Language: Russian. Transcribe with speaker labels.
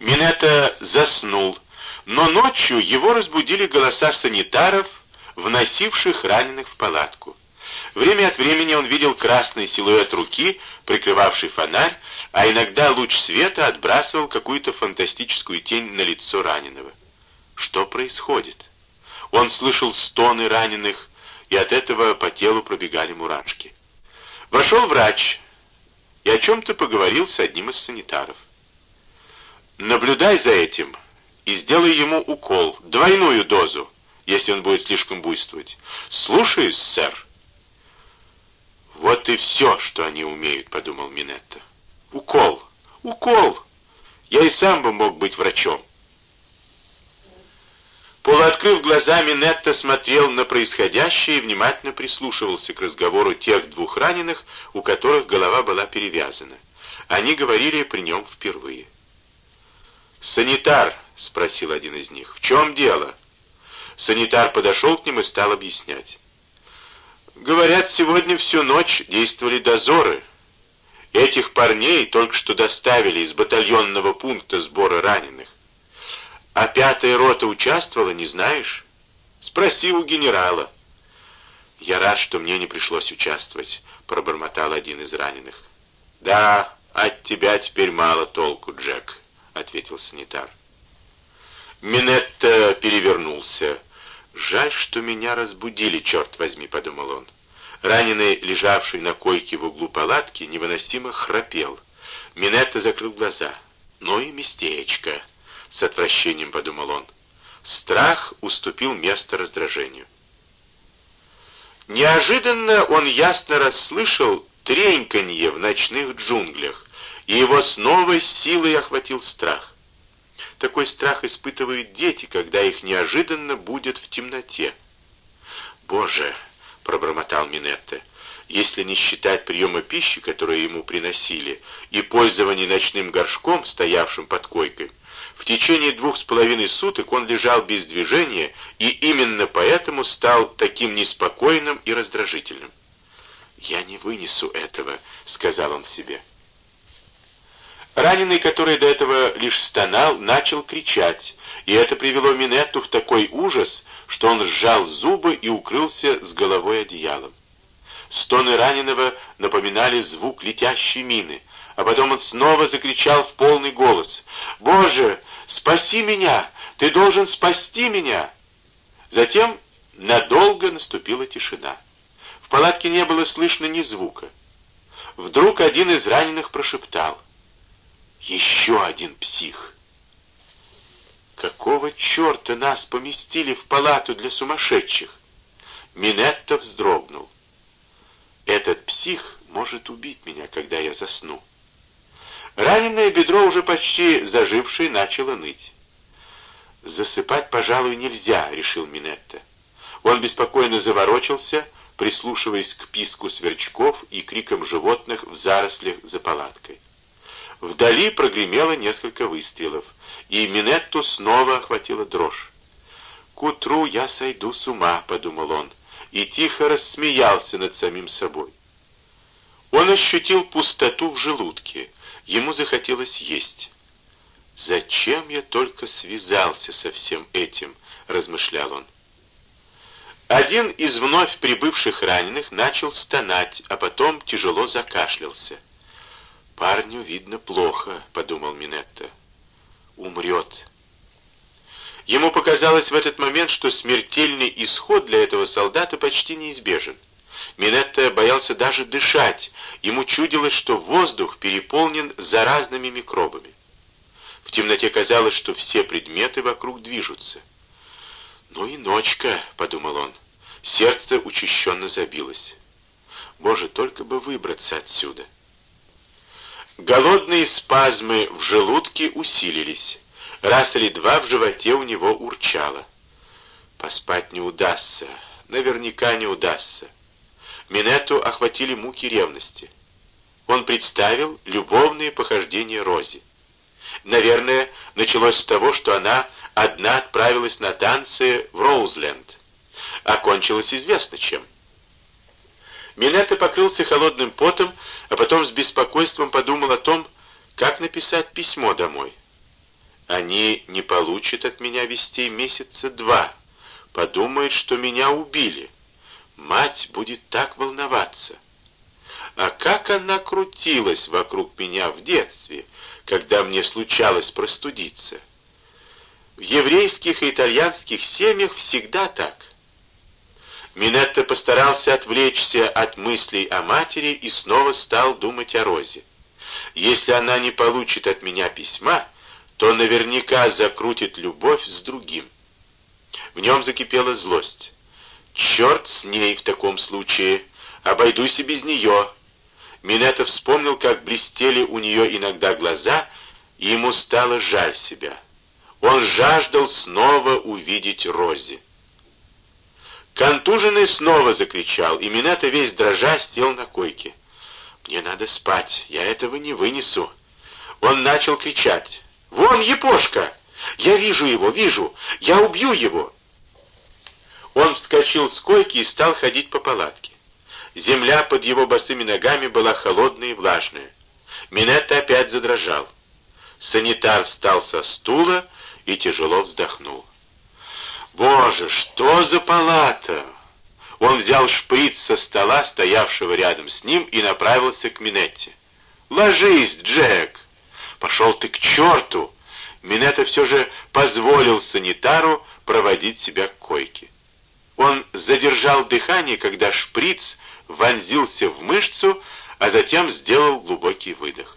Speaker 1: Минета заснул, но ночью его разбудили голоса санитаров, вносивших раненых в палатку. Время от времени он видел красный силуэт руки, прикрывавший фонарь, а иногда луч света отбрасывал какую-то фантастическую тень на лицо раненого. Что происходит? Он слышал стоны раненых, и от этого по телу пробегали мурашки. Вошел врач и о чем-то поговорил с одним из санитаров. «Наблюдай за этим и сделай ему укол, двойную дозу, если он будет слишком буйствовать. Слушаюсь, сэр». «Вот и все, что они умеют», — подумал Минетта. «Укол! Укол! Я и сам бы мог быть врачом». Полуоткрыв глаза, Минетта смотрел на происходящее и внимательно прислушивался к разговору тех двух раненых, у которых голова была перевязана. Они говорили при нем впервые. «Санитар», — спросил один из них, — «в чем дело?» Санитар подошел к ним и стал объяснять. «Говорят, сегодня всю ночь действовали дозоры. Этих парней только что доставили из батальонного пункта сбора раненых. А пятая рота участвовала, не знаешь? Спроси у генерала. Я рад, что мне не пришлось участвовать, пробормотал один из раненых. Да, от тебя теперь мало толку, Джек, ответил санитар. Минетта перевернулся. «Жаль, что меня разбудили, черт возьми», — подумал он. Раненый, лежавший на койке в углу палатки, невыносимо храпел. Минетта закрыл глаза. «Ну и местечко» с отвращением подумал он. Страх уступил место раздражению. Неожиданно он ясно расслышал треньканье в ночных джунглях, и его с новой силой охватил страх. Такой страх испытывают дети, когда их неожиданно будет в темноте. «Боже!» — пробормотал Минетта. «Если не считать приема пищи, которую ему приносили, и пользование ночным горшком, стоявшим под койкой, в течение двух с половиной суток он лежал без движения и именно поэтому стал таким неспокойным и раздражительным. «Я не вынесу этого», — сказал он себе. Раненый, который до этого лишь стонал, начал кричать, и это привело Минетту в такой ужас, что он сжал зубы и укрылся с головой одеялом. Стоны раненого напоминали звук летящей мины — а потом он снова закричал в полный голос. «Боже, спаси меня! Ты должен спасти меня!» Затем надолго наступила тишина. В палатке не было слышно ни звука. Вдруг один из раненых прошептал. «Еще один псих!» «Какого черта нас поместили в палату для сумасшедших?» Минетто вздрогнул. «Этот псих может убить меня, когда я засну». Раненое бедро, уже почти зажившее, начало ныть. «Засыпать, пожалуй, нельзя», — решил Минетта. Он беспокойно заворочился, прислушиваясь к писку сверчков и крикам животных в зарослях за палаткой. Вдали прогремело несколько выстрелов, и Минетту снова охватила дрожь. «К утру я сойду с ума», — подумал он, и тихо рассмеялся над самим собой. Он ощутил пустоту в желудке — Ему захотелось есть. «Зачем я только связался со всем этим?» — размышлял он. Один из вновь прибывших раненых начал стонать, а потом тяжело закашлялся. «Парню, видно, плохо», — подумал Минетта. «Умрет». Ему показалось в этот момент, что смертельный исход для этого солдата почти неизбежен. Минетта боялся даже дышать, ему чудилось, что воздух переполнен заразными микробами. В темноте казалось, что все предметы вокруг движутся. «Ну и ночка», — подумал он, сердце учащенно забилось. «Боже, только бы выбраться отсюда». Голодные спазмы в желудке усилились. Раз или два в животе у него урчало. Поспать не удастся, наверняка не удастся. Минетту охватили муки ревности. Он представил любовные похождения Рози. Наверное, началось с того, что она одна отправилась на танцы в Роузленд. Окончилось известно чем. Минетта покрылся холодным потом, а потом с беспокойством подумал о том, как написать письмо домой. Они не получат от меня вестей месяца два. Подумают, что меня убили. Мать будет так волноваться. А как она крутилась вокруг меня в детстве, когда мне случалось простудиться. В еврейских и итальянских семьях всегда так. Минетто постарался отвлечься от мыслей о матери и снова стал думать о Розе. Если она не получит от меня письма, то наверняка закрутит любовь с другим. В нем закипела злость. Черт с ней в таком случае, обойдусь и без нее. Минетто вспомнил, как блестели у нее иногда глаза, и ему стало жаль себя. Он жаждал снова увидеть Рози. Контуженный снова закричал, и Минетто весь дрожа сел на койке. «Мне надо спать, я этого не вынесу». Он начал кричать. «Вон, Епошка! Я вижу его, вижу! Я убью его!» Он вскочил с койки и стал ходить по палатке. Земля под его босыми ногами была холодная и влажная. Минетта опять задрожал. Санитар встал со стула и тяжело вздохнул. «Боже, что за палата!» Он взял шприц со стола, стоявшего рядом с ним, и направился к Минетте. «Ложись, Джек!» «Пошел ты к черту!» Минетта все же позволил санитару проводить себя к койке. Он задержал дыхание, когда шприц вонзился в мышцу, а затем сделал глубокий выдох.